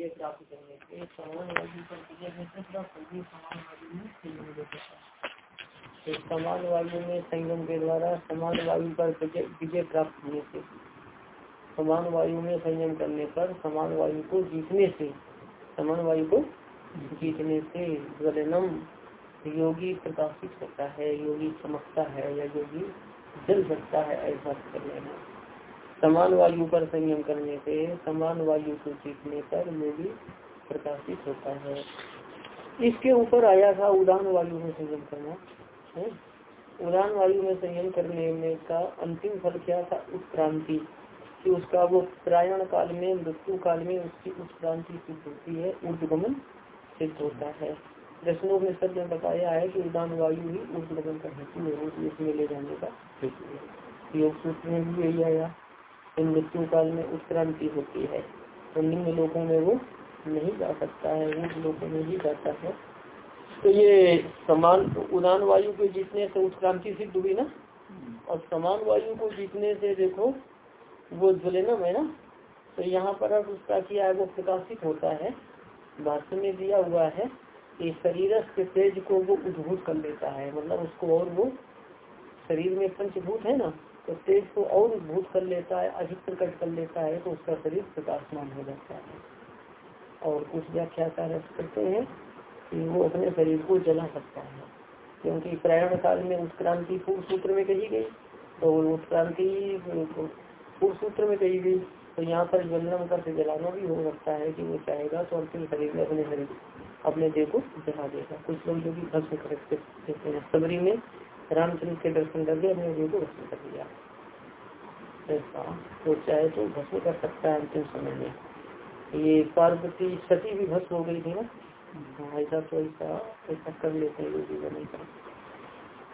विजय प्राप्त करने से समान वायु में तो वायु में संयम के द्वारा समान वायु पर विजय प्राप्त होने से समान वायु में संयम करने पर समान वायु को जीतने से, समान वायु को जीतने से ज्वलनम योगी प्रकाशित होता है, योगी चमकता है या योगी जल सकता है, ऐसा कर लेना समान वायु पर संयम करने से, समान वायु को जीतने पर योगी प्रकाशित होता है। इसके ऊपर आया था उदान वायु में संयम करना, है? उदान वायु में संयम करने में का अंतिम फल क्या था? उत्क्रांति। कि उसका वो प्रयाण काल में, मृत्यु काल में उसकी उत्क्रांति सिद्ध होती है ऊर्जगमन सिद्ध होता है। दर्शनोपनिषद में सबने बताया है कि उदान वायु ही ऊर्जगमन का हेतु है इसमें ले जाने का योग सूत्र में भी यही आया। मृत्यु काल में उत्क्रांति होती है। तो निम्न लोगों में वो नहीं जा सकता है ऊंच लोगों में ही जाता है। तो ये समान उदान वायु को जीतने से उत्क्रांति सिद्ध हुई ना? और समान वायु को जीतने से देखो, वो ज्वलनम है ना? तो यहाँ पर अब उसका किया है वो प्रकाशित होता है। भाषण में दिया हुआ है कि शरीर के तेज को वो उद्भूत कर लेता है। मतलब उसको और वो शरीर में पंचभूत है ना? तो तेज को और उद्भूत कर लेता है अधिक प्रकट कर लेता है तो उसका शरीर प्रकाशमान हो जाता है। और कुछ व्याख्या करते हैं कि वो अपने शरीर को जला सकता है। क्योंकि प्रयाण काल में उत्क्रांति पूर्व सूत्र में कही गई तो उत्क्रांति पूर्व सूत्र में कही गई तो यहाँ पर जलनम कर जलाना भी हो सकता है कि वो चाहेगा तो अंतिम शरीर में अपने शरीर, अपने देह को जला देगा। कुछ लोग जो कि भस्म करते हैं, सबरी में रामचंद्र के दर्शन करके अपने देह को भस्म कर दिया। ऐसा तो चाहे तो भस्म कर सकता है अंतिम समय में। ये पार्वती सती भी भस्म हो गई थी ना? हाँ, ऐसा तो ऐसा ऐसा कर लेते हैं योगी नहीं कर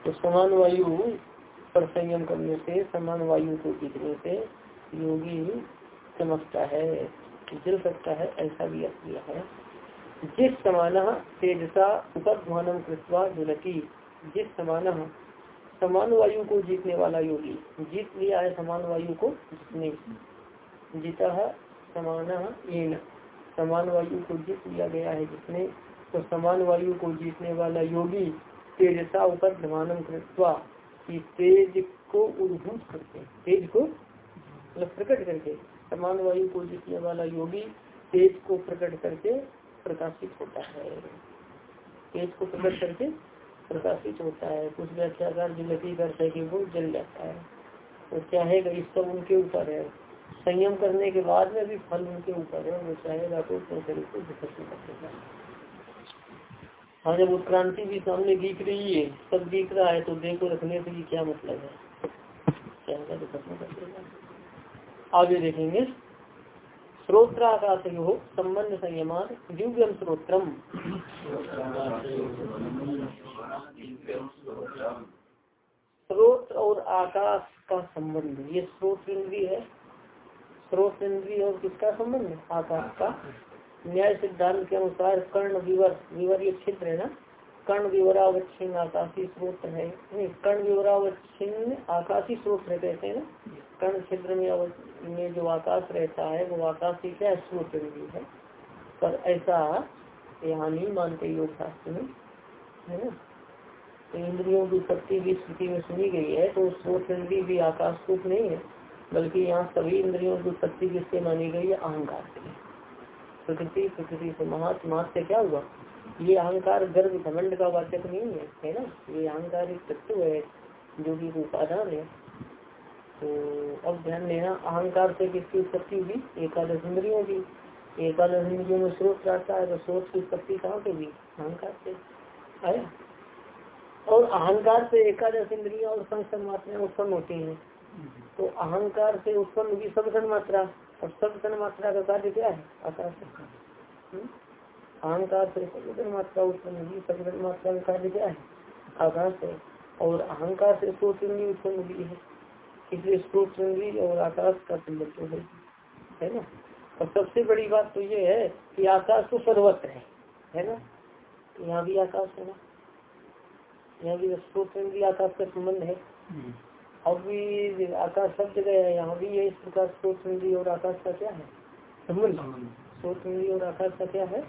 तो समान वायु पर संयम करने से समान वायु को जीतने से योगी चमकता है जल सकता है ऐसा भी किया है। जिस समान तेजसा उपध्वानम कृत्वा जुलती जिस समान समान वायु को जीतने वाला योगी। जीत लिया है समान वायु को जिसने जीता है समान समान वायु को जीत लिया गया है जिसने तो समान वायु को जीतने वाला योगी तेजसा ऊपर धमानम कृत्वा कि तेज को उद्भूत करके, तेज को मतलब प्रकट करके समान वायु को जीतने वाला योगी तेज को प्रकट करके प्रकाशित होता है। तेज को प्रकट करके प्रकाशित होता है। कुछ व्याख्याकार जिलती करते है कि वो जल जाता है। वो चाहेगा इस सब उनके ऊपर है। संयम करने के बाद में भी फल उनके ऊपर है वो चाहेगा तो शरीर को हाँ जब उत्क्रांति भी सामने दिख रही है, सब दिख रहा है तो को रखने से क्या मतलब है? चाहेगा तो खत्म कर देगा। आगे देखेंगे। श्रोत्राकाश संबंध संयमान दिव्यम श्रोत्रम स्रोत और आकाश का संबंध, ये स्रोत इंद्री है। स्रोत इंद्री और किसका संबंध? आकाश का। न्याय सिद्धांत के अनुसार कर्ण, विवर विवर ये क्षेत्र है ना? कर्ण विवरावच्छिन्न आकाशी स्रोत है। नहीं कर्ण विवरावच्छिन्न आकाशी स्रोत है कहते हैं ना? कर्ण क्षेत्र में में जो आकाश रहता है, वो आकाश क्या स्रोत है। पर ऐसा यहाँ नहीं मानते योग शास्त्र में, है ना? तो इंद्रियों की शक्ति भी स्थिति में सुनी गई है तो स्रोत भी आकाश रूप नहीं है, बल्कि यहाँ सभी इंद्रियों की शक्ति किससे मानी गई है, अहंकार से। प्रकृति प्रकृति से महात्मा, से क्या हुआ? ये अहंकार गर्भ घमंड का वाचक नहीं है है ना? ये अहंकार एक तत्व है, जो कि उपादान है। तो अब ध्यान देना, अहंकार से किसकी उत्पत्ति हुई? एकादश इंद्रियों की। एकादश इंद्रियों में स्रोत रहता है तो स्रोत की उत्पत्ति कहाँ से हुई? अहंकार से। आया और अहंकार से एकादश इंद्रिया और संसद मात्रा उत्पन्न होती हैं। तो अहंकार से उत्पन्न हुई सबसन मात्रा, और सबसन मात्रा का कार्य क्या है? आकाश। हम्म? अहंकार से सबसन मात्रा उत्पन्न हुई सबसन मात्रा का कार्य क्या है आकाश है और अहंकार से स्रोत उत्पन्न हुई है। इसलिए स्रोत और आकाश का संबंध है। है ना? और सबसे बड़ी बात तो ये है कि आकाश तो सर्वत्र है। है ना? यहाँ भी आकाश है ना? यहाँ भी स्रोत भी आकाश का संबंध है। हम्म। अब भी आकाश सब जगह है। यहाँ भी ये इस प्रकार स्रोत और आकाश का क्या है? संबंध। स्रोत इंद्री और आकाश का क्या है?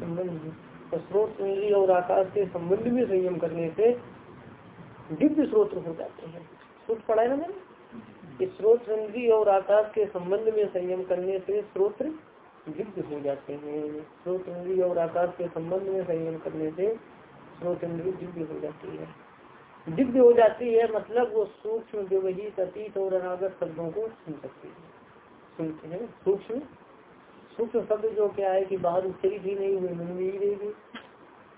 संबंध तो स्रोत इंद्री और आकाश के संबंध में संयम करने से दिव्य स्रोत हो जाते हैं। स्रोत पढ़ा है ना मैंने? स्रोत इंद्री और आकाश के संबंध में संयम करने से स्रोत दिव्य हो जाते हैं। स्रोत इंद्री और आकाश के संबंध में संयम करने से स्रोत इंद्री दिव्य हो जाती है। दिव्य हो जाती है मतलब वो सूक्ष्म, व्यवहित, अतीत और अनागत शब्दों को सुन सकती है। सुनते हैं। सूक्ष्म सूक्ष्म शब्द जो क्या है कि बाहर उच्चरित ही नहीं, हुए मन में ही रहेगी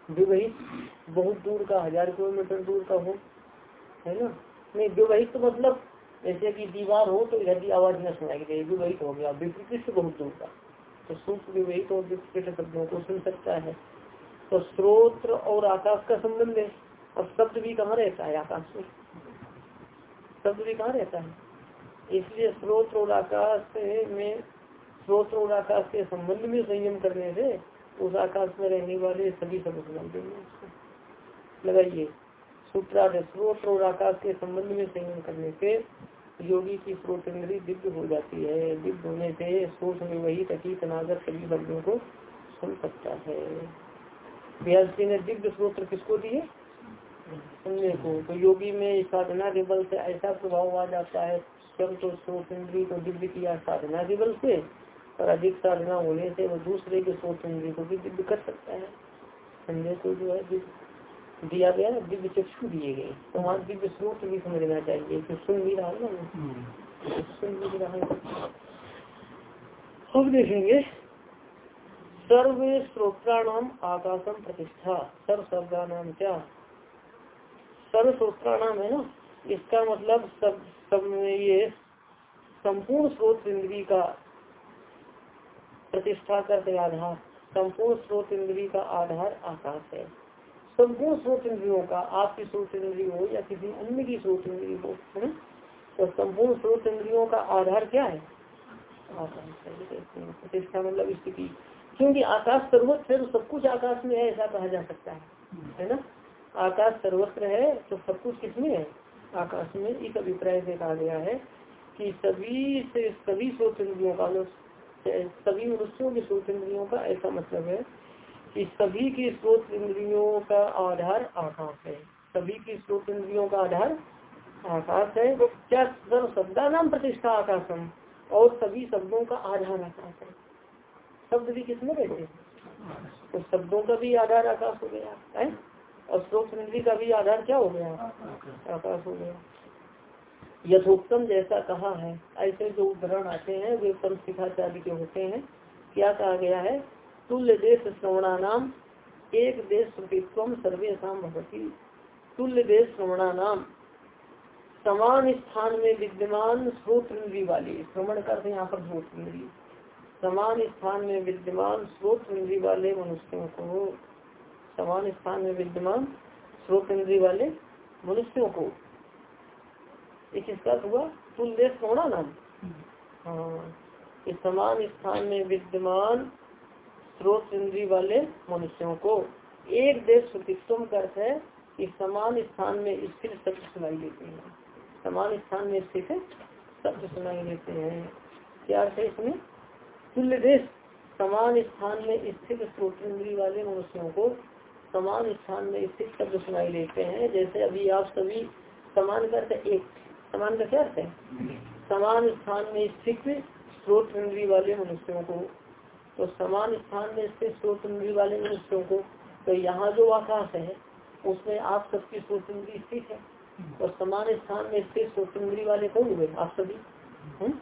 विवहित बहुत दूर का, हज़ार किलोमीटर दूर का हो, है ना? नहीं, विवहित तो मतलब जैसे कि दीवार हो तो इधर की आवाज़ न सुनाई देगी विवहित हो गया विपरीत बहुत दूर का। तो सूक्ष्म विवाहित और विपरीत शब्दों को सुन सकता है। तो स्रोत्र और आकाश का संबंध है, और शब्द भी कहाँ रहता है आकाश में? शब्द भी कहाँ रहता है? इसलिए स्रोत और आकाश में स्रोत और आकाश के संबंध में संयम करने से उस आकाश में रहने वाले सभी शब्द सुनाई देंगे लगाइए। सूत्रार्थ, स्रोत और आकाश के संबंध में संयम करने से योगी की स्रोत इंद्री दिव्य हो जाती है। दिव्य होने से सोच में वही तकीत अनागत सभी शब्दों को सुन सकता है। व्यास जी ने दिव्य स्रोत्र किसको दिए? सुनने को। तो योगी में साधना के बल से ऐसा प्रभाव आ जाता है, स्वयं तो स्रोत इंद्री को दिव्य किया साधना के बल से और अधिक साधना होने से वो दूसरे के स्रोत इंद्री को भी दिव्य कर सकता है। संजय को जो है दिया गया ना दिव्य चक्षु दिए गए। तो वहाँ दिव्य स्रोत भी समझना चाहिए कि सुन भी रहा है ना सुन भी रहा है। अब देखेंगे। सर्व श्रोत्राणाम आकाशम प्रतिष्ठा। सर्व शब्दा नाम क्या? सर्व श्रोत्राणाम है ना? इसका मतलब सब सब ये संपूर्ण स्रोत इंद्री का प्रतिष्ठा करते आधार। संपूर्ण स्रोत इंद्री का आधार आकाश है। संपूर्ण स्रोत इंद्रियों का, आपकी स्रोत इंद्री हो या किसी अन्य की स्रोत इंद्री हो, है तो संपूर्ण स्रोत इंद्रियों का आधार क्या है? आकाश है। प्रतिष्ठा मतलब स्थिति। क्योंकि आकाश सर्वत्र तो सब कुछ आकाश में है, ऐसा कहा जा सकता है है ना? आकाश सर्वत्र है तो सब कुछ किसमें है? आकाश में। इस अभिप्राय से कहा गया है कि सभी से सभी स्रोत इंद्रियों का सभी मनुष्यों के स्रोत इंद्रियों का ऐसा मतलब है कि सभी की स्रोत इंद्रियों का आधार आकाश है। सभी की स्रोत इंद्रियों का आधार आकाश है। क्या सर्व शब्दा नाम प्रतिष्ठा आकाशम? और सभी शब्दों का आधार आकाश है। शब्द भी किसमें रहते हैं? तो शब्दों का भी आधार आकाश हो गया, है? और स्रोत इंद्री का भी आधार क्या हो गया? आकाश हो गया। यथोक्तम जैसा कहा है। ऐसे जो उदाहरण आते हैं, वे परम शिखाचार्य के होते हैं, क्या कहा गया है? तुल्य देश श्रवणा नाम एक देश श्रुतित्व सर्वेशा भगवती तुल्य देश श्रवणा नाम समान स्थान में विद्यमान स्रोत इंद्री वाली, श्रवण करते यहाँ पर स्रोत समान स्थान में विद्यमान स्रोत इंद्री वाले मनुष्यों को, समान स्थान में विद्यमान स्रोत इंद्री वाले मनुष्यों को किसका हुआ तुल्य सोना नाम। हाँ। इस समान स्थान में विद्यमान स्रोत इंद्री वाले मनुष्यों को एक देश सुतित्व करते है कि समान स्थान में स्थित शब्द सुनाई देते हैं। समान स्थान में स्थित शब्द सुनाई देते हैं। क्या अर्थ है इसमें? तुल्य देश समान स्थान में स्थित स्रोत इंद्री वाले मनुष्यों को समान स्थान में स्थित शब्द सुनाई देते हैं। जैसे अभी आप सभी समान करते एक समान का क्या है? समान स्थान में स्थित स्रोत इंद्री वाले मनुष्यों को। तो समान स्थान में स्थित स्रोत इंद्री वाले मनुष्यों को तो यहाँ जो आकाश है, उसमें आप सबकी स्रोत इंद्री स्थित है। और समान स्थान में स्थित स्रोत इंद्री वाले कौन हुए? आप सभी। हम्म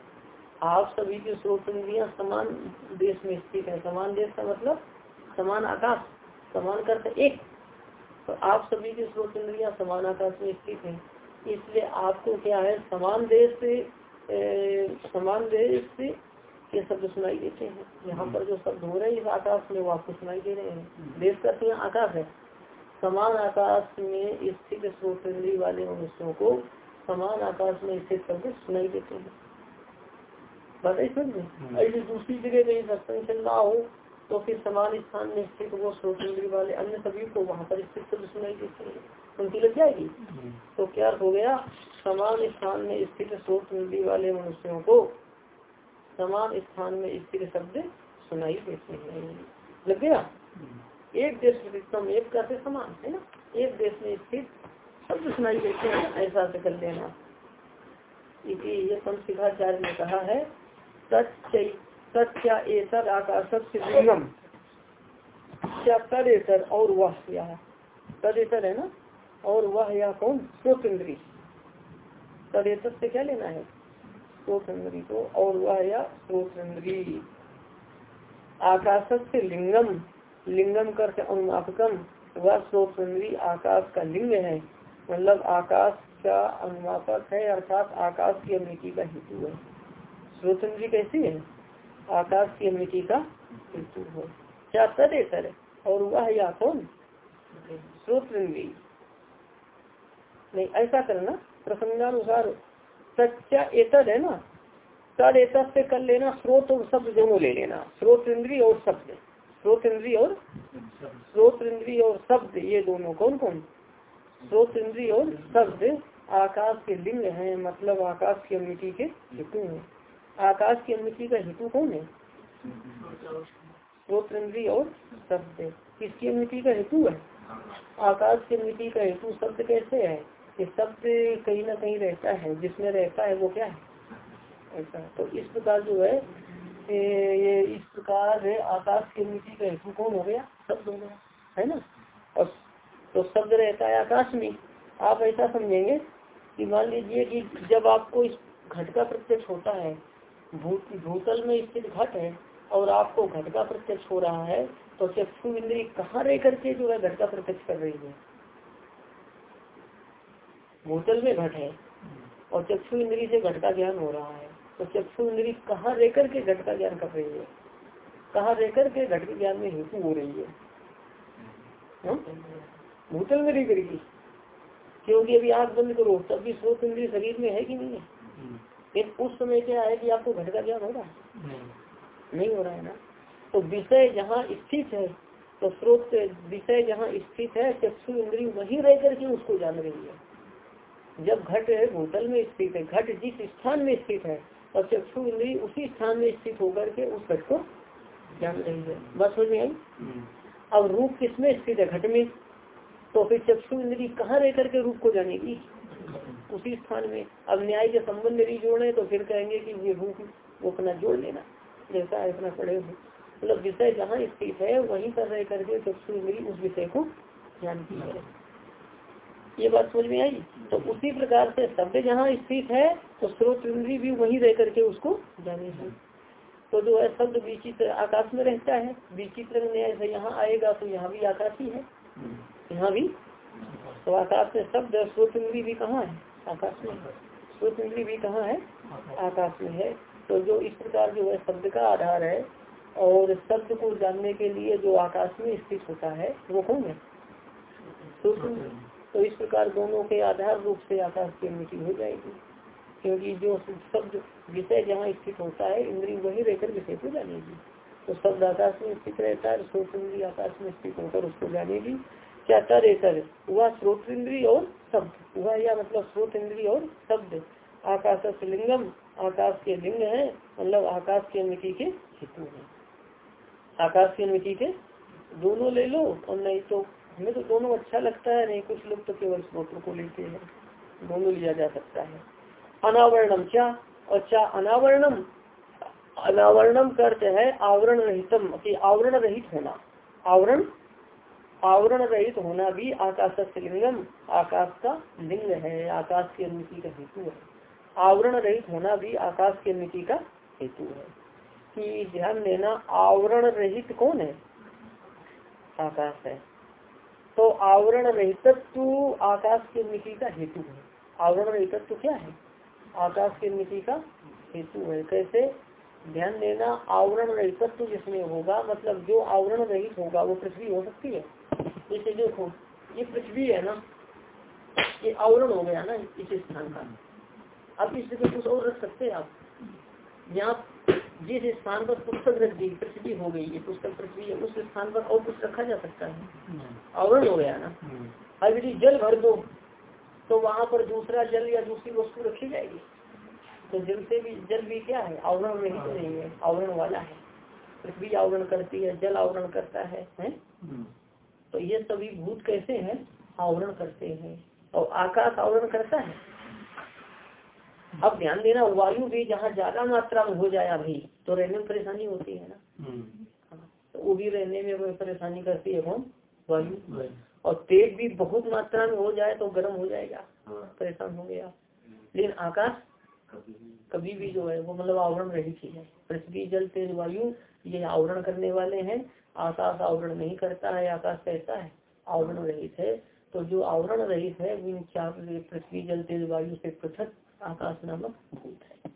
आप सभी की स्रोत इंद्रिया समान देश में स्थित है। समान देश का मतलब समान आकाश, समान करते एक। तो आप सभी की स्रोत इंद्रिया समान आकाश में स्थित है। इसलिए आपको क्या है? समान देश से समान देश से ये शब्द सुनाई देते हैं। यहाँ पर जो शब्द हो रहे हैं इस आकाश में वो आपको सुनाई दे रहे हैं। देश का तो आकाश है। समान आकाश में स्थित स्रोतेंद्री वाले मनुष्यों को समान आकाश में स्थित शब्द सुनाई देते हैं। बताइए समझ? ऐसी दूसरी जगह कहीं सत्संग चल रहा हो तो फिर समान स्थान में स्थित वो स्रोतेंद्री वाले अन्य सभी को वहाँ पर स्थित शब्द सुनाई देते हैं। उनकी लग जाएगी? तो क्या हो गया? समान स्थान में स्थित स्रोत नदी वाले मनुष्यों को समान स्थान में स्थित शब्द सुनाई देते हैं। लग गया? एक देश प्रतिष्ठम एक का समान है ना? एक देश में स्थित शब्द सुनाई देते हैं ऐसा से कर लेना। इसी ये पंचिकाचार्य ने कहा है सत्या एतर आकाश से लिंगम क्या तदेतर और वह या। तदेतर है ना? और वह या कौन? स्रोत इंद्री। तदेतर से क्या लेना है? स्रोत इंद्री को और वह या स्रोत इंद्री। आकाश से लिंगम लिंगम करते अनुमापकम, वह स्रोत इंद्री आकाश का लिंग है। मतलब आकाश का अनुमापक है, अर्थात आकाश की अमृति का हेतु है। स्रोत इंद्री कैसी है? आकाश की अमृति का हेतु है। क्या सर और वह या कौन? स्रोत इंद्री। नहीं, ऐसा करना प्रसंगानुसार। सच्चा एतद है ना, तद एतद से कर लेना, स्रोत और शब्द दोनों ले लेना। स्रोत इंद्री और शब्द। स्रोत इंद्री और स्रोत इंद्री और शब्द, ये दोनों कौन कौन? स्रोत इंद्री और शब्द। आकाश के लिंग है मतलब आकाश की अमिति के हेतु है। आकाश की अमिति का हेतु कौन है? स्रोत इंद्री और शब्द। किसकी अमिति का हेतु है? आकाश की अमिति का हेतु शब्द कैसे है? ये शब्द कहीं ना कहीं रहता है, जिसमें रहता है वो क्या है? ऐसा। तो इस प्रकार जो है, ये इस प्रकार आकाश की मिट्टी का हेतु कौन हो गया? शब्द हो गया है ना? और तो शब्द रहता है आकाश में। आप ऐसा समझेंगे कि मान लीजिए कि जब आपको इस घट का प्रत्यक्ष होता है भूत भूतल में स्थित घट है, और आपको घट का प्रत्यक्ष हो रहा है तो चक्षु इंद्री कहाँ रह करके जो है घट का प्रत्यक्ष कर रही है? भूतल में घट है और चक्षु इंद्री से घट का ज्ञान हो रहा है तो चक्षु इंद्री कहाँ रह करके घट का ज्ञान कर रही है? कहाँ रह करके घट के ज्ञान में हेतु हो रही है? हाँ? भूतल में रह करके क्योंकि अभी आग बंद करो, तब भी स्रोत इंद्री शरीर में है कि नहीं है? लेकिन उस समय क्या है कि आपको घट का ज्ञान हो रहा है नहीं हो रहा है ना? तो विषय जहाँ स्थित है तो स्रोत विषय जहाँ स्थित है चक्षु इंद्री वही रह करके उसको जान रही है। जब घट भूतल में स्थित है घट जिस स्थान में स्थित है और चक्षु इंद्री उसी स्थान में स्थित होकर के उस घट को जान रही है। बस समझ में आई? अब रूप किसमें स्थित है घट में? तो फिर चक्षु इंद्री कहाँ रह करके रूप को जानेगी? उसी स्थान में। अब न्याय के संबंध नहीं जोड़े तो फिर कहेंगे कि ये रूप वो अपना जोड़ लेना जैसा है पड़े हो। मतलब विषय जहाँ स्थित है वहीं पर रह करके चक्षु इंद्री उस विषय को जानती है। ये बात समझ में आई? तो उसी प्रकार से शब्द जहाँ स्थित है तो स्रोत इंद्री भी वहीं रह करके उसको जानेगी तो जो है शब्द विचित्र आकाश में रहता है। विचित्र यहाँ आएगा तो यहाँ भी आकाश ही। है यहाँ भी। तो आकाश में शब्द स्रोत इंद्री भी कहाँ है? आकाश में। स्रोत इंद्री भी कहाँ है? आकाश में है। तो जो इस प्रकार जो है शब्द का आधार है और शब्द को जानने के लिए जो आकाश में स्थित होता है, वो कौन है? तो इस प्रकार दोनों के आधार रूप से आकाश की अनुमति हो जाएगी। क्योंकि जो शब्द, विषय जहाँ स्थित होता है इंद्री वही रहकर विषय को जानेगी। तो शब्द आकाश में स्थित रहता है, स्रोत इंद्री आकाश में स्थित होकर उसको जानेगी। क्या तर तर वह स्रोत इंद्री और शब्द। वह या मतलब स्रोत इंद्री और शब्द। आकाश लिंगम, आकाश के लिंग है मतलब आकाश की अनुमति के हेतु है। आकाश की अनुमति के दोनों ले लो और नहीं तो हमें तो दोनों अच्छा लगता है, नहीं, कुछ लोग तो केवल स्रोत्र को लेते हैं। दोनों लिया जा सकता है। अनावरणम, क्या? और क्या अनावरणम अनावरणम करते है आवरण रहितम, कि आवरण रहित होना। आवरण आवरण रहित होना भी आकाश लिंगम, आकाश का लिंग है, आकाश की अनुमति का हेतु है। आवरण रहित होना भी आकाश की अनुमति का हेतु है। कि ध्यान देना, आवरण रहित कौन है? आकाश है। तो आवरण रहितत्व आकाश की मिट्टी का हेतु है। आवरण रहितत्व क्या है? आकाश की मिट्टी का हेतु है। कैसे? ध्यान देना, आवरण रहितत्व जिसमें होगा मतलब जो आवरण रहित होगा, वो पृथ्वी हो सकती है। जैसे देखो, ये पृथ्वी है ना, ये आवरण हो गया ना इस स्थान का। अब इस जगह कुछ और रख सकते हैं आप। यहाँ जिस स्थान पर पुस्तक रख दी पृथ्वी हो गई ये पुस्तक पृथ्वी है उस स्थान पर और कुछ रखा जा सकता है? आवरण हो गया ना? अब यदि जल भर दो तो वहाँ पर दूसरा जल या दूसरी वस्तु रखी जाएगी। तो जल से भी जल भी क्या है? आवरण नहीं तो नहीं है आवरण वाला है। पृथ्वी आवरण करती है जल आवरण करता है, है? तो ये सभी भूत कैसे हैं? आवरण करते हैं। और आकाश आवरण करता है? अब ध्यान देना वायु भी जहाँ ज़्यादा मात्रा में हो जाए अभी तो रहने में परेशानी होती है ना। हाँ, तो वो भी रहने में परेशानी करती है कौन वायु। और तेज भी बहुत मात्रा में हो जाए तो गर्म हो जाएगा हाँ, परेशान हो गया लेकिन आकाश कभी भी। जो है वो मतलब आवरण रहित ही है। पृथ्वी जल तेज वायु ये आवरण करने वाले हैं। आकाश आवरण नहीं करता है आकाश कैसा है आवरण रहित है। तो जो आवरण रहित है पृथ्वी जल तेज वायु से पृथक आकाश नामक भूत है।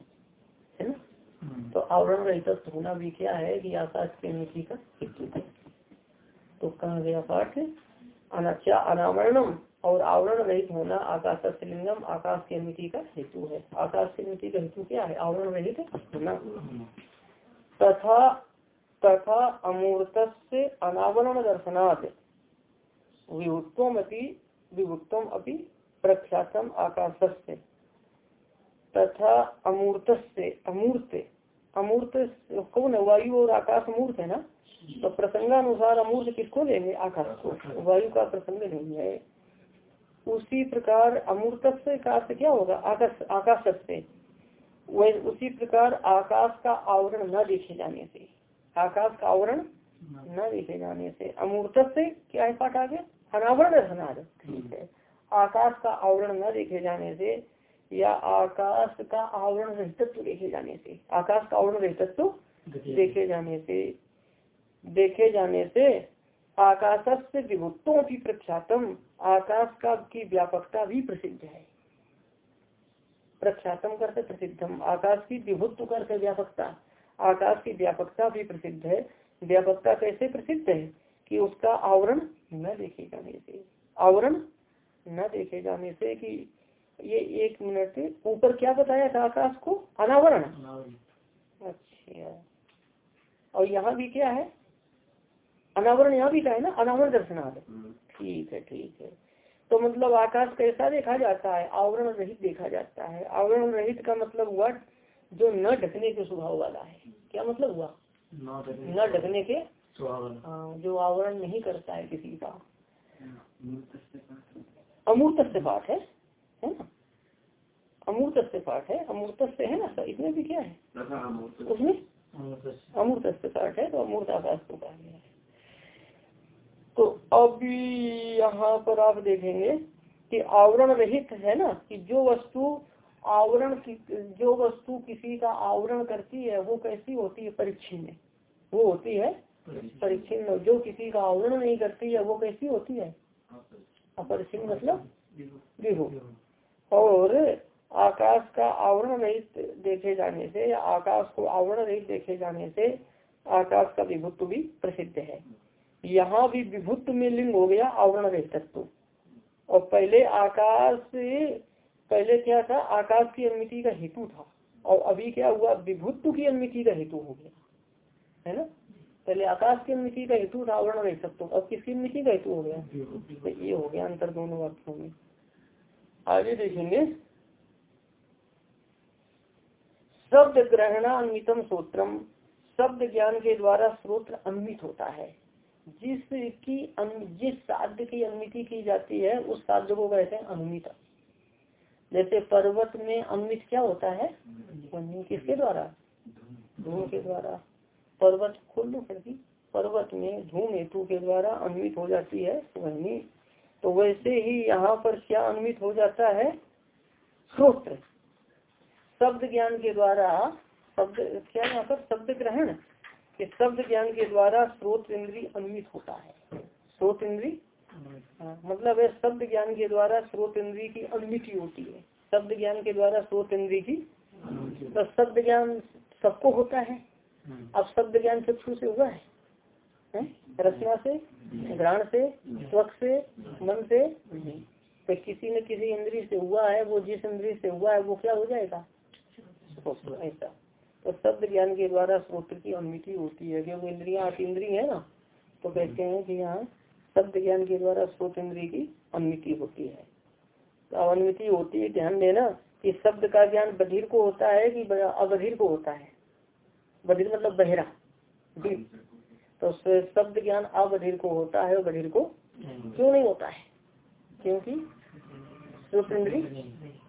है ना? हम्म। तो आवरण रहित होना भी क्या है कि आकाश के नीति का हेतु है? तो कहा गया पाठ? अनाचा अनावरणम और आवरण रहित होना आकाश लिंगम आकाश के मिति का हेतु है। आकाश के मिति का हेतु क्या है? आवरण रहित होना तथा तथा अमूर्त से अनावरण दर्शनाथ विभुत्वम अपनी विभुत्वम अपनी प्रख्यातम आकाश से तथा अमूर्त से अमूर्त अमूर्त कौन है वायु और आकाश अमूर्त है ना? तो प्रसंगानुसार अमूर्त किसको लेंगे आकाश को। वायु का प्रसंग नहीं है। उसी प्रकार अमूर्त से का क्या होगा? आकाश आकाश से वह उसी प्रकार आकाश का आवरण न देखे जाने से। आकाश का आवरण न देखे जाने से। अमूर्त से क्या है पाठ आगे? अनावरण। ठीक है। आकाश का आवरण न देखे जाने से या आकाश का आवरण रहितत्व देखे जाने से आकाश का आवरण रहितत्व देखे जाने से। देखे जाने से आकाश से विभुत्तों की प्रख्यातम आकाश का की व्यापकता भी प्रसिद्ध है। प्रख्यातम करते प्रसिद्धम आकाश की विभुत्व करते व्यापकता आकाश की व्यापकता भी प्रसिद्ध है। व्यापकता कैसे प्रसिद्ध है कि उसका आवरण न देखे जाने से आवरण न देखे जाने से कि ये एक मिनट ऊपर क्या बताया था आकाश को? अनावरण। अच्छा। और यहाँ भी क्या है? अनावरण यहाँ भी का है ना? अनावरण दर्शनार्थ। हम्म। ठीक है ठीक है। तो मतलब आकाश कैसा देखा जाता है? आवरण रहित देखा जाता है। आवरण रहित का मतलब हुआ जो न ढकने के स्वभाव वाला है। क्या मतलब हुआ? न ढकने के हाँ जो आवरण नहीं करता है किसी का। अमूर्त से पाठ है। है ना? अमूर्त से पाठ है अमूर्त से है ना? इसमें भी क्या है? उसमें? अमूर्त से। पाठ है तो अमूर्त आकाश को कहा गया है। तो अभी यहाँ पर आप देखेंगे कि आवरण रहित है ना? कि जो वस्तु आवरण की जो वस्तु किसी का आवरण करती है वो कैसी होती है? परिच्छिन्न। वो होती है परिच्छिन्न। जो किसी का आवरण नहीं करती है वो कैसी होती है? अपरिचिन मतलब विभू। और आकाश का आवरण रहित देखे जाने से या आकाश को आवरण रहित देखे जाने से आकाश का विभुत्व भी प्रसिद्ध है। यहाँ भी विभुत्व में लिंग हो गया आवरण रहित तत्व और पहले आकाश पहले क्या था? आकाश की अनुमिति का हेतु था। और अभी क्या हुआ? विभुत्व की अनुमिति का हेतु हो गया। है ना? पहले आकाश की अनुमिति का हेतु था आवरण रहित तत्व अब किसकी अनुमिति का हेतु हो गया? तो ये हो गया अंतर दोनों वाक्यों में। आगे देखेंगे। शब्द ग्रहणान्वितम सूत्रम शब्द ज्ञान के द्वारा स्रोत्र अन्वित होता है। जिसकी जिस साध्य की अनुमिति की जाती है, उस साध्य को कहते हैं अनुमित जैसे पर्वत में अन्वित क्या होता है? किसके द्वारा? धूम के द्वारा। पर्वत खोल लो फिर पर्वत में धूम हेतु के द्वारा अन्वित हो जाती है वही तो वैसे ही यहाँ पर क्या अन्वित हो जाता है? श्रोत्र शब्द ज्ञान के द्वारा शब्द क्या यहाँ पर? शब्द ग्रहण। के शब्द ज्ञान के द्वारा स्रोत इंद्री अन्वित होता है। स्रोत इंद्री हाँ, मतलब है शब्द ज्ञान के द्वारा स्रोत इंद्री की अनुमिति होती है। शब्द ज्ञान के द्वारा स्रोत इंद्री की तो शब्द ज्ञान सबको होता है। अब शब्द ज्ञान चक्षु से हुआ है, है? रचना से, ग्रहण से स्वच्छ से, मन से? तो किसी न किसी इंद्रिय से हुआ है, वो जिस इंद्री से हुआ है, वो क्या हो जाएगा? ऐसा। तो शब्द ज्ञान के द्वारा स्रोत्र की अनुमिति होती है। क्योंकि इंद्रिया आठ इंद्री है ना तो कहते हैं कि यहाँ शब्द ज्ञान के द्वारा स्रोत इंद्रिय की अनुमिति होती है। तो अनुमिति होती है, ध्यान देना कि शब्द का ज्ञान बधिर को होता है कि अबधिर को होता है? बधिर मतलब बहरा। तो शब्द ज्ञान अबधिर को होता है और बधिर को क्यों नहीं होता है? क्योंकि श्रोत इंद्री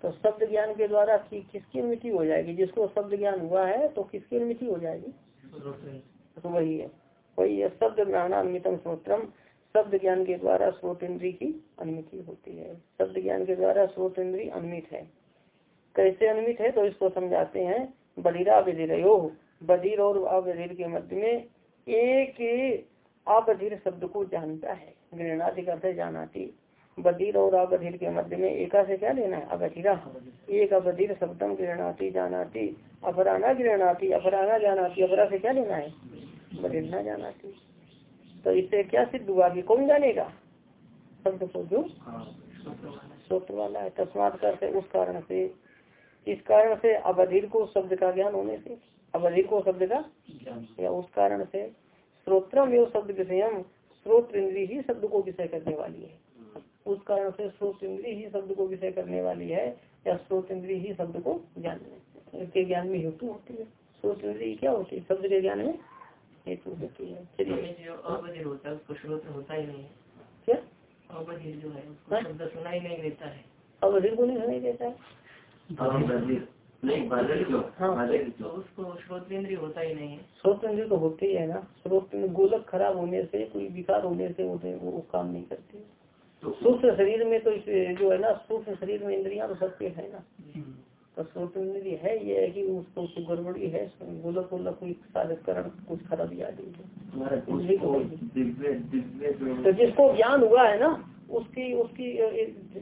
तो शब्द ज्ञान के द्वारा कि, किसकी अनुमति हो जाएगी? जिसको शब्द ज्ञान हुआ है तो किसकी अनुमति हो जाएगी? तो वही है। वही है शब्द ज्ञान अनुमितम श्रोत्रम शब्द ज्ञान के द्वारा स्रोत इंद्री की अनुमति होती है। शब्द ज्ञान के द्वारा स्रोत इंद्री अनुमित है। कैसे अनुमित है? तो इसको समझाते हैं बधिरा विधिरो बधिर और अवधिर के मध्य में एक अबधिर शब्द को जानता है। गृहणादि करते जानाती। बधिर और अबधिर के मध्य में एका से क्या लेना है? अबधिरा। एक अबधिर शब्दम गृहणाती जानाती। अपराना गृहणाती अपराना जानाती अपरा से क्या लेना है? बधिरना जानाती। तो इससे क्या सिद्ध हुआ कि कौन जानेगा? शब्द को जो? सूत्र वाला है। तस्मात करते उस कारण से, इस कारण से अवधिर को शब्द का ज्ञान होने से अवधिर को शब्द का? या उस कारण से? श्रोत्रम एवं शब्द विषय स्रोत इंद्री ही शब्द को विषय करने वाली है। उस कारण से स्रोत इंद्री ही शब्द को विषय करने वाली है या स्रोत इंद्री ही शब्द को ज्ञान के ज्ञान में हेतु होती है। स्रोत इंद्री क्या होती है? शब्द के ज्ञान में हेतु होती है। चलिए। होता है उसको श्रोत होता ही नहीं क्या? अवधिर जो है उसको हाँ? शब्द सुनाई नहीं देता है। अवधिर को नहीं सुनाई देता है? हाँ तो उसको श्रोत इंद्रिय होता ही नहीं है। श्रोत इंद्रिय तो होते ही है ना। श्रोत गोलक खराब होने से कोई विकार होने से वो काम नहीं करते। तो सूक्ष्म शरीर में तो जो है ना सूक्ष्म शरीर में इंद्रिया तो सबके है ना। तो स्रोत इंद्रिय है ये है कि उसको गड़बड़ी है गोलक गोलक कोई करण कुछ खराबी आ गई तो जिसको ज्ञान हुआ है ना उसकी उसकी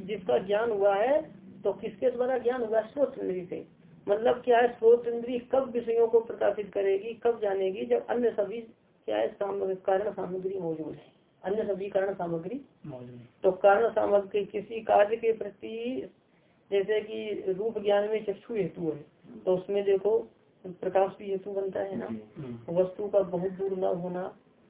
जिसका ज्ञान हुआ है तो किसके द्वारा ज्ञान हुआ स्रोत इंद्री से। मतलब क्या है स्रोत इंद्री कब विषयों को प्रकाशित करेगी कब जानेगी जब अन्य सभी क्या है कारण सामग्री मौजूद है। अन्य सभी कारण सामग्री मौजूद तो कारण सामग्री किसी कार्य के प्रति जैसे कि रूप ज्ञान में चक्षु हेतु है तो उसमें देखो प्रकाश भी हेतु बनता है ना। वस्तु का बहुत दूर न होना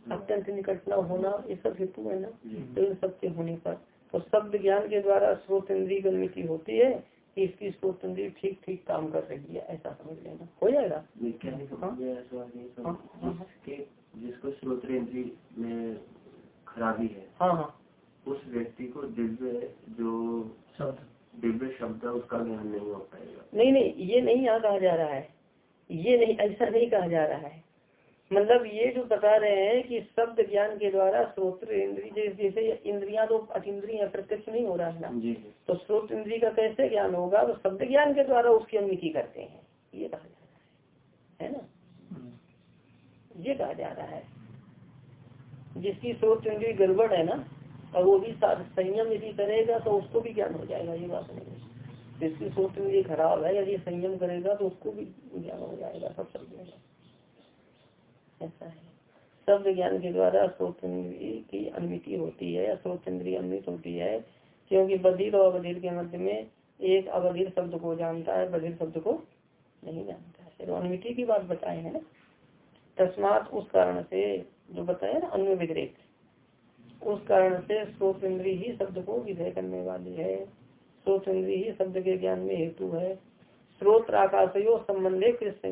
अत्यंत निकट न होना ये सब हेतु है ना तो इन सबके होने पर तो शब्द ज्ञान के द्वारा स्रोत इंद्री गणमिति होती है कि इसकी स्रोत इंद्री ठीक ठीक काम कर रही है ऐसा समझ लेना। हो जाएगा? हाँ? हाँ, जिसको स्रोत में खराबी है हाँ हाँ। उस व्यक्ति को दिव्य जो शब्द। दिव्य शब्द है उसका ज्ञान नहीं हो पाएगा। नहीं नहीं ये नहीं यहाँ कहा जा रहा है। ये नहीं ऐसा नहीं कहा जा रहा है। मतलब ये जो बता रहे हैं कि शब्द ज्ञान के द्वारा स्रोत्र इंद्री जैसे इंद्रिया तो अतिद्रिय प्रत्यक्ष नहीं हो रहा है ना? तो स्रोत इंद्री का कैसे ज्ञान होगा? तो शब्द ज्ञान के द्वारा उसकी अनुमति करते हैं। ये कहा जा रहा है। है ना? हम्म। ये कहा जा रहा है। जिसकी स्रोत इंद्री गड़बड़ है ना और वो भी संयम यदि करेगा तो उसको भी ज्ञान हो जाएगा ये बात नहीं जिसकी सोच में खराब है यदि संयम करेगा तो उसको भी ज्ञान हो जाएगा सब समझेगा। ऐसा है। शब्द ज्ञान के द्वारा सोच की अनुमिति होती है या इंद्रिय अनुमित होती है, क्योंकि बधिर और अवधिर के मध्य में एक अवधिर शब्द को जानता है, बधिर शब्द को नहीं जानता है। तो अनुमिति की बात बताए है ना? तस्मात उस कारण से, जो बताए ना, अन्य विग्रेत उस कारण से स्रोत इंद्री ही शब्द को विधेय करने वाली है। स्रोत इंद्री ही शब्द के ज्ञान में हेतु है। स्रोत आकाश संबंधे कृष्ण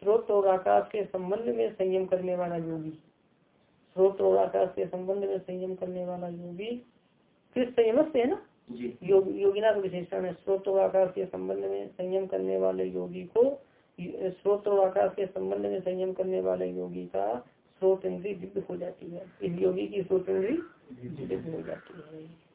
स्रोत और आकाश के संबंध में संयम करने वाला योगी। स्रोत और आकाश के संबंध में संयम करने वाला योगी। कृष्ण संयम से है ना? योग, योगिना का विशेषण है। स्रोत और आकाश के संबंध में संयम करने वाले योगी को स्रोत और आकाश के संबंध में संयम करने वाले योगी का स्रोत इंद्री दिव्य हो जाती है। इस योगी की स्रोत इंद्री दिव्य हो जाती है।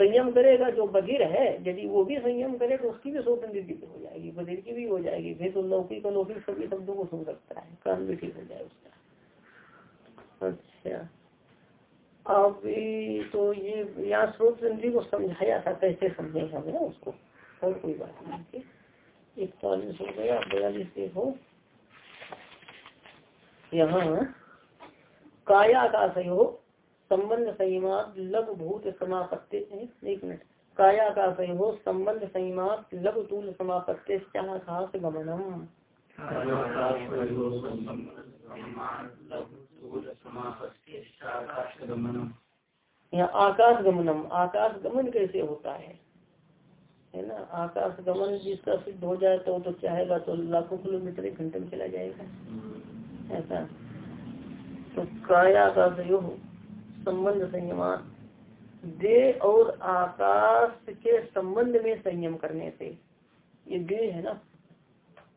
संयम करेगा, जो बधिर है, यदि वो भी संयम करे तो उसकी भी स्रोत इंद्री हो जाएगी, बधिर की भी हो जाएगी, फिर तो लौकिक लौकिक सभी शब्दों को सुन सकता है कान भी ठीक हो जाए उसका। अच्छा। अब तो ये, यहाँ स्रोत इंद्री को समझाया था, कैसे समझे हमें उसको? और कोई बात नहीं इकतालीस हो गया बयालीस देखो। यहाँ कायाकाश हो संबंध संयमात लघु भूत समापत्ति एक मिनट। कायाकाश हो, संबंध संयमात लघु तूल समापत्ति खास गमनम। यहाँ आकाश गमनम, आकाश गमन कैसे होता है? है ना, आकाश गमन जिसका सिद्ध हो जाए तो तो चाहेगा तो लाखों किलोमीटर, एक घंटे में चला जाएगा। ऐसा। तो काया का योग संबंध संयमान दे और आकाश के संबंध में संयम करने से ये दे है ना?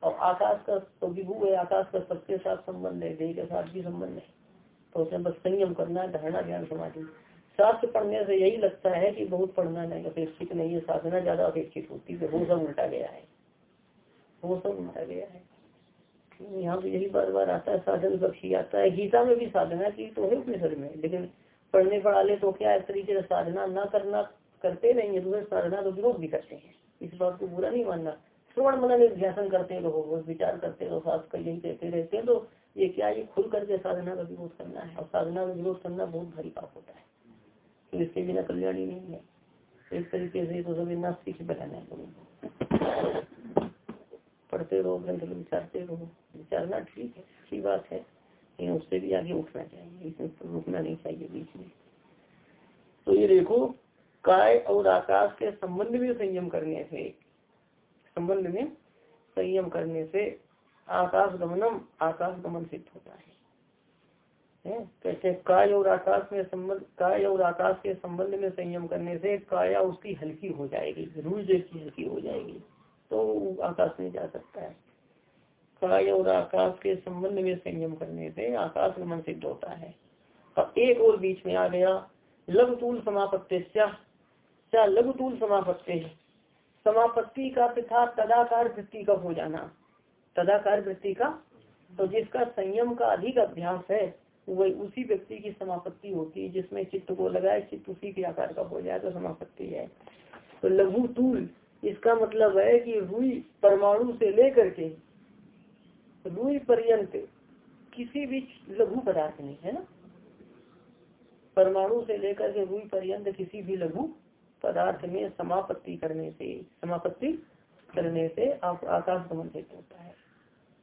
और आकाश का तो विभू है, आकाश का सबके साथ संबंध है, देह के साथ भी संबंध है। तो उसमें बस संयम करना धारणा ज्ञान समाधि। शास्त्र पढ़ने से यही लगता है कि बहुत पढ़ना नहीं, अपेक्षित नहीं है, साधना ज़्यादा अपेक्षित होती है, वो सब उल्टा गया है। वो सब उल्टा गया है। यहाँ पे यही बार बार आता है, साधन पक्षी आता है। गीता में भी साधना की तो है उपनिषद में, लेकिन पढ़ने पढ़ा ले तो क्या इस तरीके से साधना न करना, करते नहीं है तो साधना तो विरोध भी करते हैं। इस बात को बुरा नहीं मानना। श्रवण मन ध्यान करते रहो बस विचार करते रहो सास का यही कहते रहते हैं तो ये क्या, ये खुल करके साधना का विरोध करना है? और साधना का विरोध करना बहुत भारी पाप होता है। तो इसके बिना कल्याण ही नहीं है। इस तरीके से तो सभी नास्तिक बताना है लोगों पढ़ते रहो, ग्रंथ विचारते रहो। विचारना ठीक है, अच्छी बात है। लेकिन उससे भी आगे उठना चाहिए इसमें रुकना नहीं चाहिए बीच में। तो ये देखो, काय और आकाश के संबंध में संयम करने से, संबंध में संयम करने से आकाश गमनम, आकाश गमन सिद्ध होता है। कैसे काय और आकाश में संबंध, काय और आकाश के संबंध में संयम करने से काया उसकी हल्की हो जाएगी रूल जैसी हल्की हो जाएगी तो आकाश में जा सकता है। काय और आकाश के संबंध में संयम करने से आकाश गमन सिद्ध होता है। अब एक और बीच में आ गया, लघुतूल समापत्ति लघुतूल समापत्ति। समापत्ति का तथा तदाकार वृत्ति का हो जाना। तदाकार वृत्ति का? तो जिसका संयम का अधिक अभ्यास है, वही उसी व्यक्ति की समापत्ति होती है, जिसमें चित्त को लगाए, चित्त उसी के आकार का हो जाए तो समापत्ति है। तो लघु तूल इसका मतलब है कि रुई परमाणु से लेकर के रुई पर्यंत किसी भी लघु पदार्थ में है ना? परमाणु से लेकर के रुई पर्यंत किसी भी लघु पदार्थ में समापत्ति करने से, समापत्ति करने से आप आकाश गमन होता है।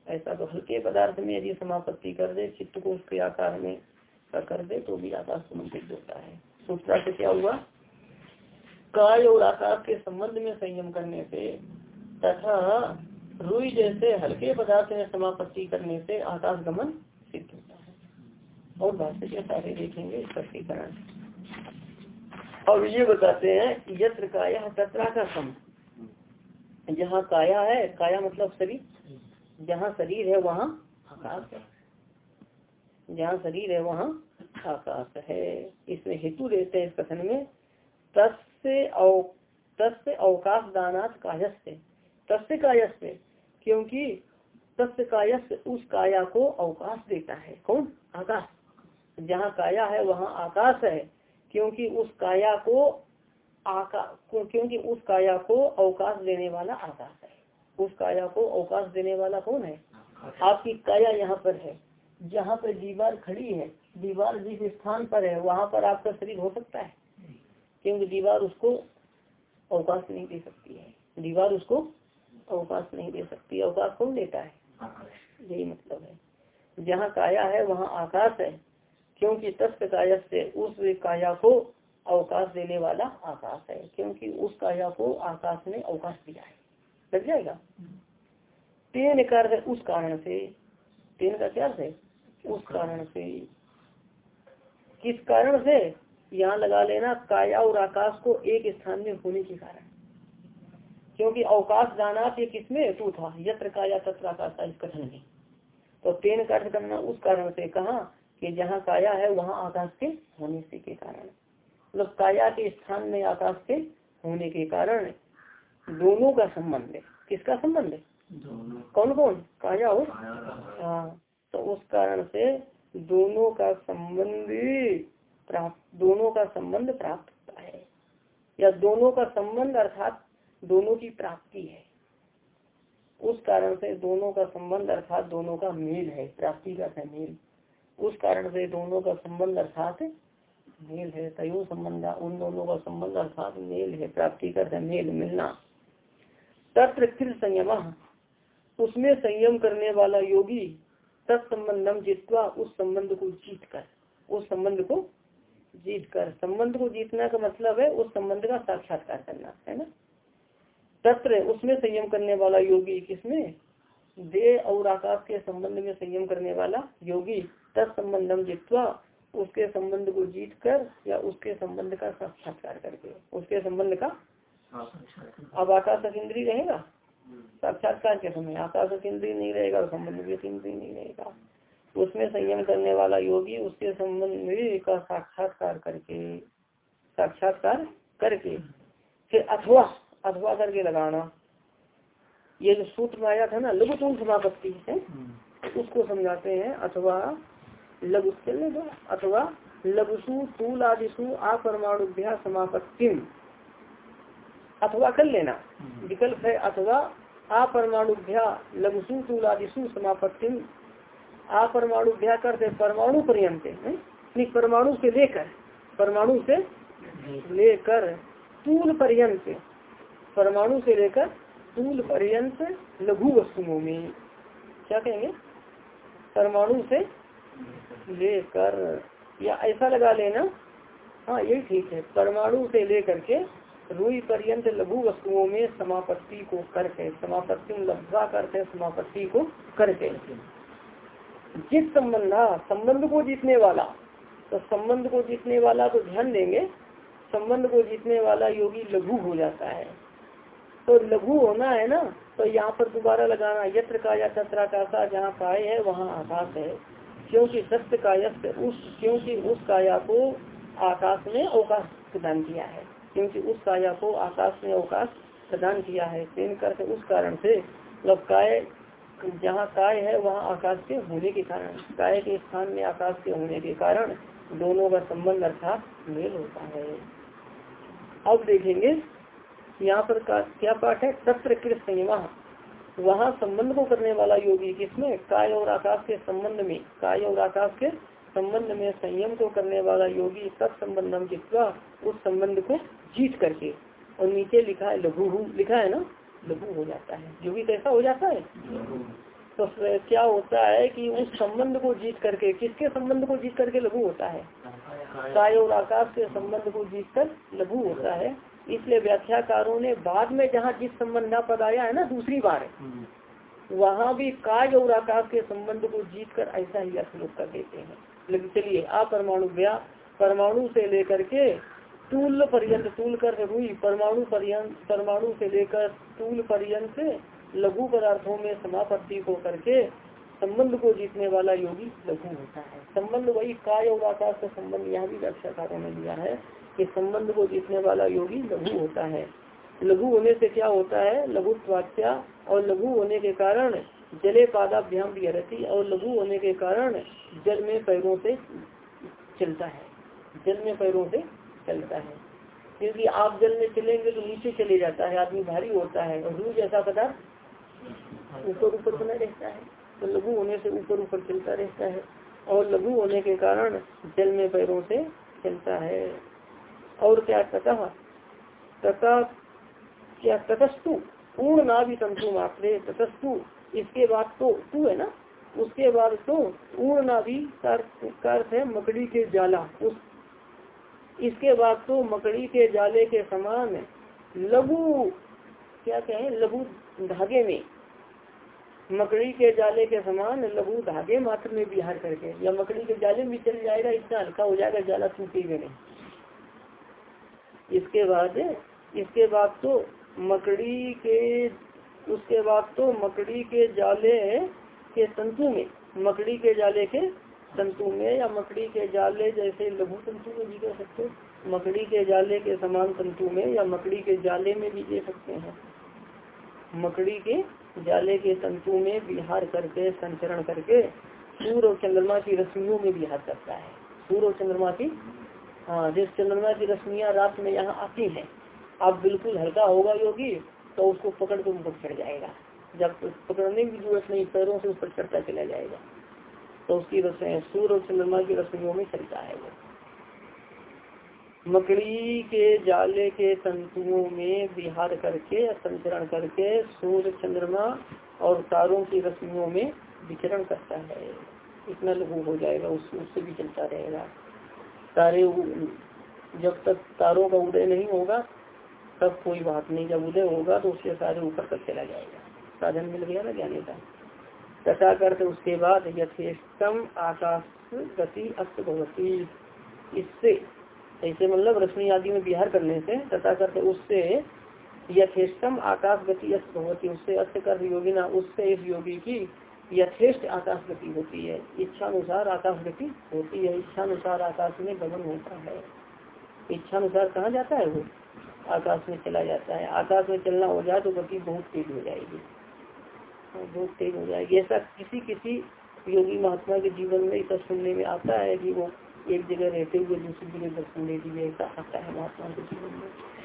ऐसा तो हल्के पदार्थ में यदि समापत्ति कर दे, चित्त को उसके आकार में कर दे तो भी आकाश गमन होता है। सूत्रा से क्या हुआ? काय और आकाश के संबंध में संयम करने से तथा रुई जैसे हल्के पदार्थ में समापत्ति करने से आकाश गमन सिद्ध होता है। और भाष्य के सारे देखेंगे स्पष्टीकरण और ये बताते हैं यत्र काया तत्रा का सम जहाँ काया है, काया मतलब शरीर। जहाँ शरीर है, वहाँ आकाश है। जहाँ शरीर है, वहाँ आकाश है। इसमें हेतु देते हैं इस कथन में, तस्य तस्य अवकाश दानात कायस्य तस्य कायस्य क्योंकि तस्य उस काया को अवकाश देता है। कौन? आकाश। जहाँ काया है, वहाँ आकाश है। क्योंकि उस काया को आका, क्योंकि उस काया को अवकाश देने वाला आकाश है। उस काया को अवकाश देने वाला कौन है? आपकी काया यहाँ पर है। जहाँ पर दीवार खड़ी है, दीवार जिस स्थान पर है, वहाँ पर आपका शरीर हो सकता है। क्योंकि दीवार उसको अवकाश नहीं दे सकती है। दीवार उसको अवकाश नहीं दे सकती अवकाश कौन देता है? यही मतलब है। जहाँ काया है वहाँ आकाश है क्योंकि तत्व काया से उस काया को अवकाश देने वाला आकाश है क्योंकि उस काया को आकाश ने अवकाश दिया है। लग जाएगा? तेन कर उस कारण से। तेन का क्या है? उस कारण से। किस कारण से? यहाँ लगा लेना काया और आकाश को एक स्थान में होने के कारण। क्योंकि अवकाश जाना ये किसमें हेतु था? यत्र काया तत्र आकाश इस कथन में तो तेन का अर्थ करना उस कारण से कहा कि जहाँ काया है वहाँ आकाश के होने से के कारण। मतलब काया के स्थान में आकाश के होने के कारण दोनों का संबंध है। किसका संबंध है? कौन कौन काया और हाँ तो उस कारण से दोनों का संबंध प्राप्त दोनों का संबंध प्राप्त होता है। या दोनों का संबंध अर्थात दोनों की प्राप्ति है। उस कारण से दोनों का संबंध अर्थात दोनों का मेल है, प्राप्ति का है मेल। उस कारण से दोनों का संबंध अर्थात मेल है, तय संबंध, उन दोनों का संबंध अर्थात मेल है, प्राप्ति कर मेल, मिलना। तत्र फिर संयम। उसमें संयम करने वाला योगी तत्संबंधम जितवा उस संबंध को जीत कर उस संबंध को जीत कर संबंध को जीतना का मतलब है उस संबंध का साक्षात्कार करना, है ना? तत्र उसमें संयम करने वाला योगी किसमें? देह और आकाश के संबंध में संयम करने वाला योगी। तत्संबंधम जितवा उसके संबंध को जीत कर या उसके संबंध का साक्षात्कार करके। उसके संबंध का? अब आकाश इंद्री रहेगा? साक्षात्कार के समय। आकाश इंद्री नहीं रहेगा संबंध भी इंद्री नहीं रहेगा। उसमें संयम करने वाला योगी उसके संबंध का साक्षात्कार करके साक्षात्कार करके फिर अथवा अथवा करके लगाना। ये जो सूत्र आया था ना, लघु तुम समापत्ति है, उसको समझाते हैं, अथवा लघु अथवा लघुसु तूल आदिशु अपरमाणुभ्या समापत्ति अथवा कर लेना। विकल्प है अथवा अपरमाणुभ्या लघुसु तूल आदिशु समापत्ति अपरमाणुभ्या करते परमाणु पर्यंत परमाणु से लेकर, परमाणु से लेकर, तूल पर्यंत। परमाणु से लेकर तूल पर्यंत लघु वस्तुओं में। क्या कहेंगे? परमाणु से लेकर, या ऐसा लगा लेना। हाँ यही ठीक है। परमाणु से लेकर के रूई पर्यंत लघु वस्तुओं में समापत्ति को करके, समापत्ति लब्धा करते समापत्ति को करके। जिस संबंध संबंध को जीतने वाला तो संबंध को जीतने वाला तो ध्यान देंगे, संबंध को जीतने वाला योगी लघु हो जाता है। तो लघु होना है ना तो यहाँ पर दोबारा लगाना, यत्र का या जहाँ काय है, वहाँ आकाश है। क्योंकि सत्य कायस्त उस, क्योंकि उस काया को आकाश में अवकाश प्रदान किया है। क्योंकि उस काया को आकाश में अवकाश प्रदान किया है। तेन करके उस कारण से मतलब काय, जहाँ काय है, वहाँ आकाश के होने के कारण, काय के स्थान में आकाश के होने के कारण दोनों का संबंध अर्थात मेल होता है। अब देखेंगे यहाँ पर क्या पाठ है? तत्र कृत संयमा वहाँ संबंध को करने वाला योगी किसमें? काय और आकाश के संबंध में। काय और आकाश के संबंध में संयम को करने वाला योगी सब संबंधम जितना उस संबंध को जीत करके। और नीचे लिखा है लघु लिखा है ना? लघु हो जाता है। योगी कैसा हो जाता है? तो क्या होता है कि उस संबंध को जीत करके, किसके संबंध को जीत करके लघु होता है? काय और आकाश के संबंध को जीत कर लघु होता है। इसलिए व्याख्याकारों ने बाद में जहाँ जिस संबंध पद आया है ना दूसरी बार वहाँ भी काय और आकाश के संबंध को जीत कर ऐसा ही अर्थ कर देते हैं। लेकिन चलिए अपरमाणु व्या परमाणु से लेकर के तूल पर्यंत तूल कर रुई परमाणु पर्यंत परमाणु से लेकर तूल पर्यंत लघु पदार्थों में समापत्ति को करके संबंध को जीतने वाला योगी लघु होता है। संबंध वही काय और आकाश का संबंध यहाँ भी व्याख्याकारों ने दिया है। कि संबंध को जीतने वाला योगी लघु होता है। लघु होने से क्या होता है? लघु स्वास्थ्या और लघु होने के कारण जले पादाभ्याम विहरती और लघु होने के कारण जल में पैरों से चलता है। जल में पैरों से चलता है। क्योंकि आप जल में चलेंगे तो नीचे चले जाता है, आदमी भारी होता है। और रूह जैसा पदार्थ ऊपर ऊपर बना रहता है। तो लघु होने से ऊपर ऊपर चलता रहता है और लघु होने के कारण जल में पैरों से चलता है। और क्या तथा। तथा क्या तथस्तु पूर्ण नाभि तंतु मात्रे तथस्तु इसके बाद तो तू है ना? उसके बाद तो पूर्ण नाभि अर्थ है मकड़ी के जाला। उस इसके बाद तो मकड़ी के जाले के समान लघु, क्या कहें? लघु धागे में। मकड़ी के जाले के समान लघु धागे मात्र में बिहार करके। या मकड़ी के जाले में चल जाएगा इतना हल्का हो जाएगा, जाला टूटेगा नहीं। इसके बाद इसके बाद तो मकड़ी के, उसके बाद तो मकड़ी के जाले के तंतु में, मकड़ी के जाले के तंतु में या मकड़ी के जाले जैसे लघु तंतु में भी कह सकते मकड़ी के जाले के समान तंतु में या मकड़ी के जाले में भी दे सकते हैं। मकड़ी के जाले के तंतु में विहार करके, संचरण करके, सूर्य और चंद्रमा की रश्मियों में विहार करता है। सूर्य और चंद्रमा की हाँ जिस चंद्रमा की रश्मियाँ रात में यहाँ आती हैं, अब बिल्कुल हल्का होगा योगी तो उसको पकड़ के ऊपर चढ़ जाएगा। जब पकड़ने की ज़रूरत नहीं, पैरों से ऊपर चढ़ता चला जाएगा। तो उसकी रस्में सूर्य और चंद्रमा की रश्मियों में चलता है वो। मकड़ी के जाले के तंतुओं में विहार करके, संचरण करके सूर्य, चंद्रमा और तारों की रश्मियों में विचरण करता है। इतना लघु हो जाएगा उस उससे भी चलता रहेगा। तारे जब तक तारों का उदय नहीं होगा, तब कोई बात नहीं। जब उदय होगा तो उसके सारे ऊपर तक चला जाएगा। साधन मिल गया ना जाने का? तथा करते उसके बाद यथेष्टम आकाश गति अस्त भगवती इससे, ऐसे मतलब रश्मि आदि में विहार करने से तथा करते उससे यथेष्टम आकाश गति अस्त भगवती उससे अस्त कर योगी ना, उससे इस योगी की यथेष्ट आकाश गति होती है। इच्छा अनुसार आकाश गति होती है। इच्छा अनुसार आकाश में गमन होता है। इच्छा अनुसार कहाँ जाता है वो? आकाश में चला जाता है। आकाश में चलना हो जाए तो गति बहुत तेज हो जाएगी। बहुत तेज हो जाएगी। ऐसा किसी किसी योगी महात्मा के जीवन में ऐसा सुनने में आता है कि वो एक जगह रहते हुए दूसरी जगह दर्शन ले लीजिए ऐसा आता है महात्मा के जीवन में।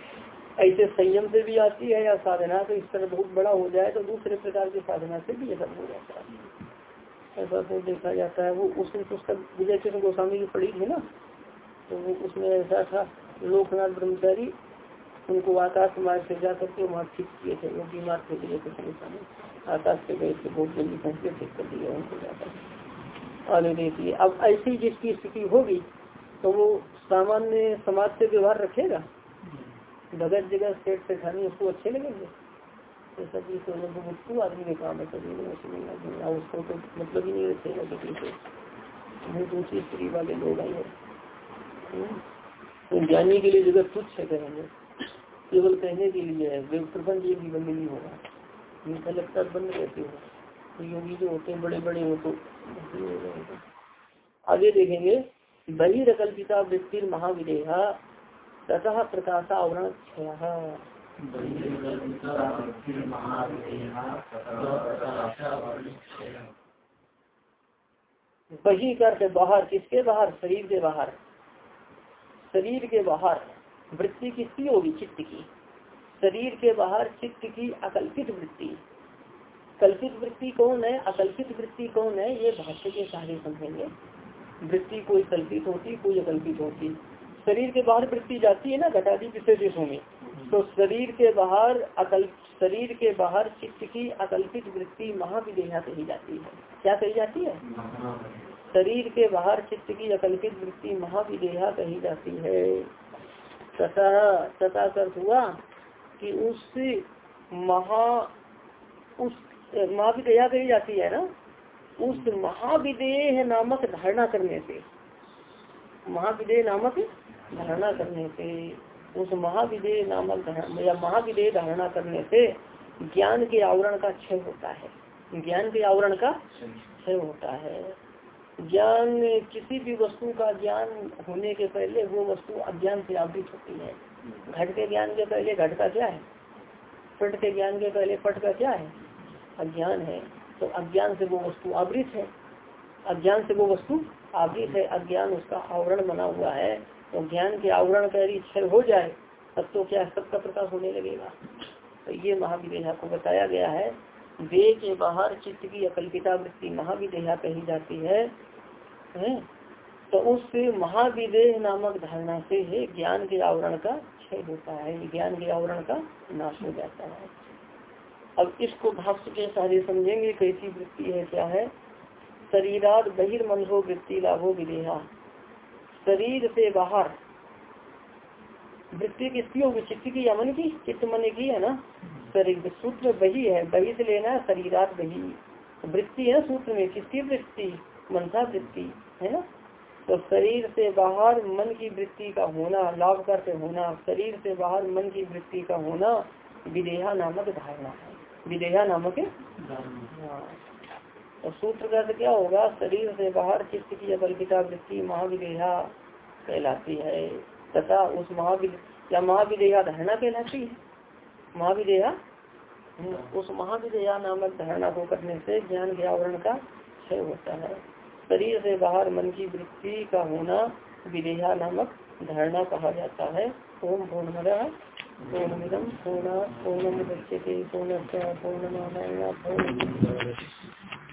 ऐसे संयम से भी आती है या साधना तो इस तरह बहुत बड़ा हो जाए तो दूसरे प्रकार की साधना से भी ऐसा हो जाता है। ऐसा तो देखा जाता है, वो उसने पुस्तक विजय कृष्ण गोस्वामी की पढ़ी थी ना तो वो उसमें ऐसा था, लोकनाथ ब्रह्मचारी, उनको आकाश मार्ग से जा करके वहाँ ठीक किए थे वो बीमार थे विजय कृष्ण गोस्वामी आकाश से गए थे, बहुत जल्दी पहुँचे ठीक कर दिया, उनको जाकर आगे देखिए अब ऐसी जिसकी स्थिति होगी तो वो सामान्य समाज से व्यवहार रखेगा? भगत जगह सेठ से खानी उसको अच्छे लगेंगे? तो सभी तो मतलब आदमी के काम है सभी ने उसको तो मतलब ही नहीं रखेगा किसी से ऊँची स्त्री वाले लोग आए तो ज्ञानी के लिए जगह तुच्छ है कहेंगे। केवल कहने के लिए है, वे प्रबंध ये भी बंद नहीं होगा। मीठा लगता बंद रहते हो। तो योगी जो होते हैं बड़े बड़े हो तो आगे देखेंगे, बहिरकल्पिता वृत्ति महाविदेहा ततः प्रकाश आवरण क्षय। बही करते बाहर, किसके बाहर? शरीर के बाहर। शरीर के बाहर वृत्ति किसकी होगी? चित्त की। शरीर के बाहर चित्त की अकल्पित वृत्ति। कल्पित वृत्ति कौन है? अकल्पित वृत्ति कौन है? ये भाष्य के सहारे समझेंगे। वृत्ति कोई कल्पित होती, कोई अकल्पित होती। शरीर के बाहर वृत्ति जाती है ना, घटादी विशेषों में। तो शरीर के बाहर अकल, शरीर के बाहर चित्त की अकल्पित वृत्ति महाविदेहा कही जाती है। क्या कही जाती है? शरीर के बाहर चित्त की अकल्पित वृत्ति महाविदेहा कही जाती है। तथा तथा कर हुआ कि उस महा, उस, महाविदेहा कही जाती है ना? उस महाविदेह नामक धारणा करने से, महाविदेह नामक धारणा करने से, उस महाविदेह नामक या महाविदेह धारणा करने से ज्ञान के आवरण का क्षय होता है। ज्ञान के आवरण का क्षय होता है। ज्ञान किसी भी वस्तु का ज्ञान होने के पहले वो वस्तु अज्ञान से आवृत होती है। घट के ज्ञान के पहले घट का क्या है? पट के ज्ञान के पहले पट का क्या है? अज्ञान है। तो अज्ञान से वो वस्तु आवृत है। अज्ञान से वो वस्तु आवृत है। अज्ञान उसका आवरण बना हुआ है। तो ज्ञान के आवरण का यदि क्षय हो जाए, तब तो क्या सबका प्रकाश होने लगेगा? तो ये महाविदेहा को बताया गया है। वे के बाहर चित्त की अकल्पिता वृत्ति महाविदेहा कही जाती है? तो उस महाविदेह नामक धारणा से है ज्ञान के आवरण का क्षय होता है। ज्ञान के आवरण का नाश हो जाता है। अब इसको भाष्य के सारे समझेंगे, कैसी वृत्ति है, क्या है? शरीराद बहिर्मनसो वृत्ति लाभो विदेहा। शरीर से बाहर। वृत्ति किसकी होगी चित्त की या मन की? चित्त मन की है ना? शरीर सूत्र बही है बही से लेना है शरीरात बही वृत्ति है सूत्र में किसकी वृत्ति? मनसा वृत्ति है ना? तो शरीर से बाहर मन की वृत्ति का होना लाभ करते होना शरीर से बाहर मन की वृत्ति का होना विदेहा नामक धारणा है। विदेहा नामक और सूत्र का क्या होगा? शरीर से बाहर चित्त की अकल्पिता वृत्ति महाविदेहा कहलाती है। तथा उस महाविद या महाविदेहा धारणा कहलाती है। महाविदेहा? उस महाविदेहा नामक धारणा को करने से ज्ञान के आवरण का क्षय होता है। शरीर से बाहर मन की वृत्ति का होना विदेहा नामक धारणा कहा जाता है। ओम पूर्ण पूर्णमिदम पूर्ण पूर्णम दक्षते पूर्ण पूर्णमादाय पूर्ण